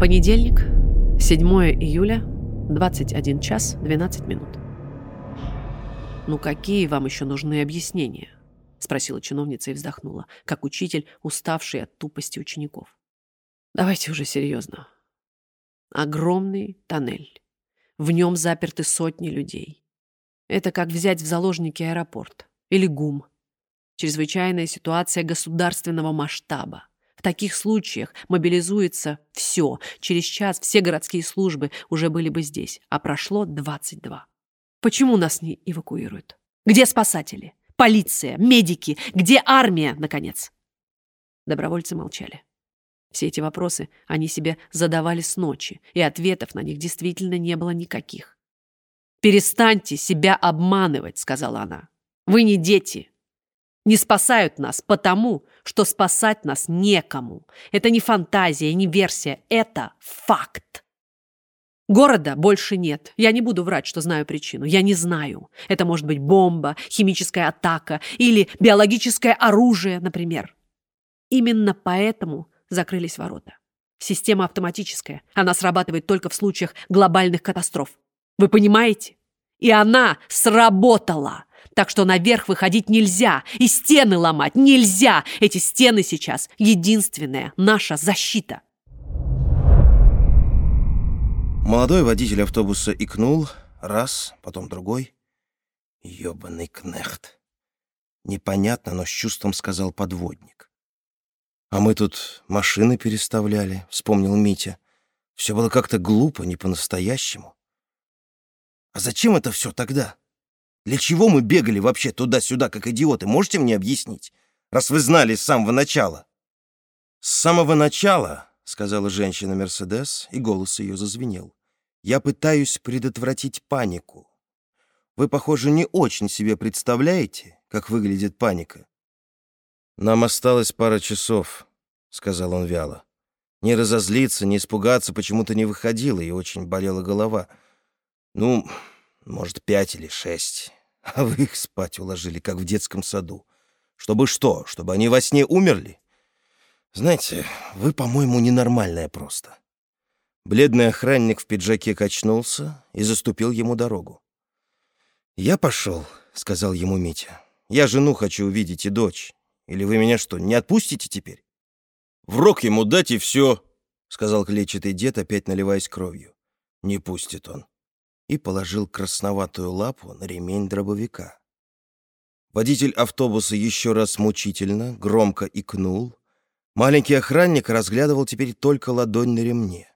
Понедельник, 7 июля, 21 час 12 минут. «Ну какие вам еще нужны объяснения?» — спросила чиновница и вздохнула, как учитель, уставший от тупости учеников. «Давайте уже серьезно. Огромный тоннель. В нем заперты сотни людей. Это как взять в заложники аэропорт или ГУМ. Чрезвычайная ситуация государственного масштаба. В таких случаях мобилизуется все. Через час все городские службы уже были бы здесь, а прошло 22. Почему нас не эвакуируют? Где спасатели? Полиция? Медики? Где армия, наконец? Добровольцы молчали. Все эти вопросы они себе задавали с ночи, и ответов на них действительно не было никаких. «Перестаньте себя обманывать», — сказала она. «Вы не дети не спасают нас потому, что спасать нас некому. Это не фантазия, не версия, это факт. Города больше нет. Я не буду врать, что знаю причину. Я не знаю. Это может быть бомба, химическая атака или биологическое оружие, например. Именно поэтому закрылись ворота. Система автоматическая. Она срабатывает только в случаях глобальных катастроф. Вы понимаете? И она сработала. Так что наверх выходить нельзя, и стены ломать нельзя. Эти стены сейчас единственная наша защита. Молодой водитель автобуса икнул, раз, потом другой. Ёбаный кнехт. Непонятно, но с чувством сказал подводник. А мы тут машины переставляли, вспомнил Митя. Все было как-то глупо, не по-настоящему. А зачем это все тогда? Для чего мы бегали вообще туда-сюда, как идиоты, можете мне объяснить? Раз вы знали с самого начала. С самого начала, сказала женщина Мерседес, и голос ее зазвенел. Я пытаюсь предотвратить панику. Вы, похоже, не очень себе представляете, как выглядит паника. Нам осталось пара часов, сказал он вяло. Не разозлиться, не испугаться почему-то не выходило, и очень болела голова. Ну, может, пять или шесть. А вы их спать уложили, как в детском саду. Чтобы что? Чтобы они во сне умерли? Знаете, вы, по-моему, ненормальная просто. Бледный охранник в пиджаке качнулся и заступил ему дорогу. «Я пошел», — сказал ему Митя. «Я жену хочу увидеть и дочь. Или вы меня что, не отпустите теперь?» «В рог ему дать и все», — сказал клетчатый дед, опять наливаясь кровью. «Не пустит он» и положил красноватую лапу на ремень дробовика. Водитель автобуса еще раз мучительно, громко икнул. Маленький охранник разглядывал теперь только ладонь на ремне.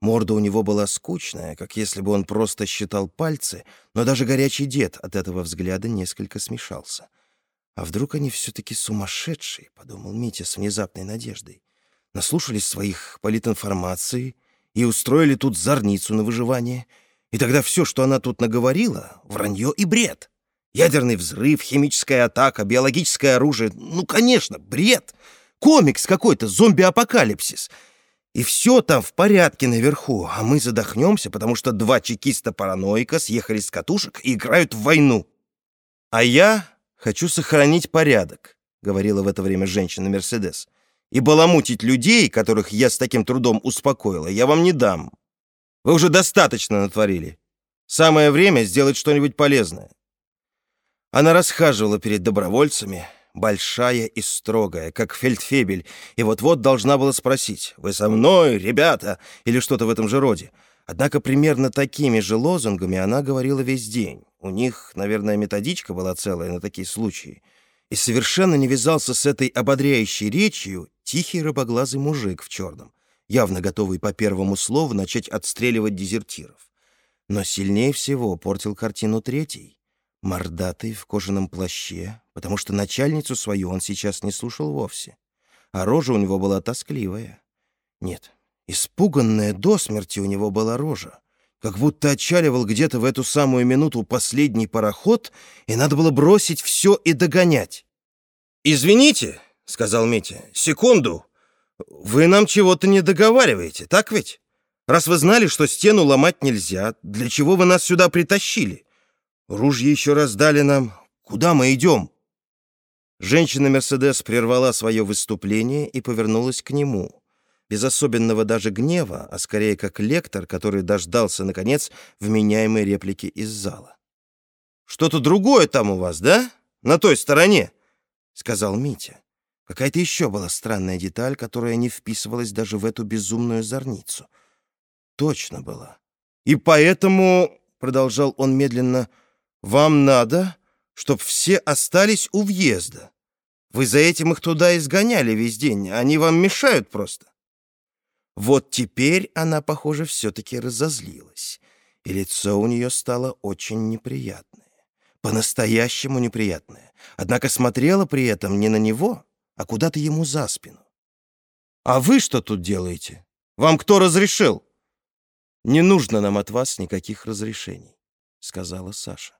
Морда у него была скучная, как если бы он просто считал пальцы, но даже горячий дед от этого взгляда несколько смешался. «А вдруг они все-таки сумасшедшие?» — подумал Митя с внезапной надеждой. «Наслушались своих политинформации и устроили тут зорницу на выживание — и тогда все, что она тут наговорила, вранье и бред. Ядерный взрыв, химическая атака, биологическое оружие. Ну, конечно, бред. Комикс какой-то, зомби-апокалипсис. И все там в порядке наверху, а мы задохнемся, потому что два чекиста-параноика съехали с катушек и играют в войну. А я хочу сохранить порядок, говорила в это время женщина Мерседес. И баламутить людей, которых я с таким трудом успокоила, я вам не дам. Вы уже достаточно натворили. Самое время сделать что-нибудь полезное. Она расхаживала перед добровольцами, большая и строгая, как фельдфебель, и вот-вот должна была спросить «Вы со мной, ребята?» или что-то в этом же роде. Однако примерно такими же лозунгами она говорила весь день. У них, наверное, методичка была целая на такие случаи. И совершенно не вязался с этой ободряющей речью тихий рыбоглазый мужик в черном явно готовый по первому слову начать отстреливать дезертиров. Но сильнее всего портил картину третий, мордатый в кожаном плаще, потому что начальницу свою он сейчас не слушал вовсе, а рожа у него была тоскливая. Нет, испуганная до смерти у него была рожа, как будто отчаливал где-то в эту самую минуту последний пароход, и надо было бросить все и догонять. «Извините», — сказал Митя, — «секунду». Вы нам чего-то не договариваете, так ведь? Раз вы знали, что стену ломать нельзя, для чего вы нас сюда притащили? Ружья еще раз дали нам. Куда мы идем?» Женщина Мерседес прервала свое выступление и повернулась к нему. без особенного даже гнева, а скорее как лектор, который дождался, наконец, вменяемой реплики из зала. «Что-то другое там у вас, да? На той стороне?» — сказал Митя. Какая-то еще была странная деталь, которая не вписывалась даже в эту безумную зорницу. Точно была. «И поэтому, — продолжал он медленно, — вам надо, чтоб все остались у въезда. Вы за этим их туда изгоняли весь день, они вам мешают просто». Вот теперь она, похоже, все-таки разозлилась, и лицо у нее стало очень неприятное. По-настоящему неприятное. Однако смотрела при этом не на него, а куда-то ему за спину. «А вы что тут делаете? Вам кто разрешил?» «Не нужно нам от вас никаких разрешений», — сказала Саша.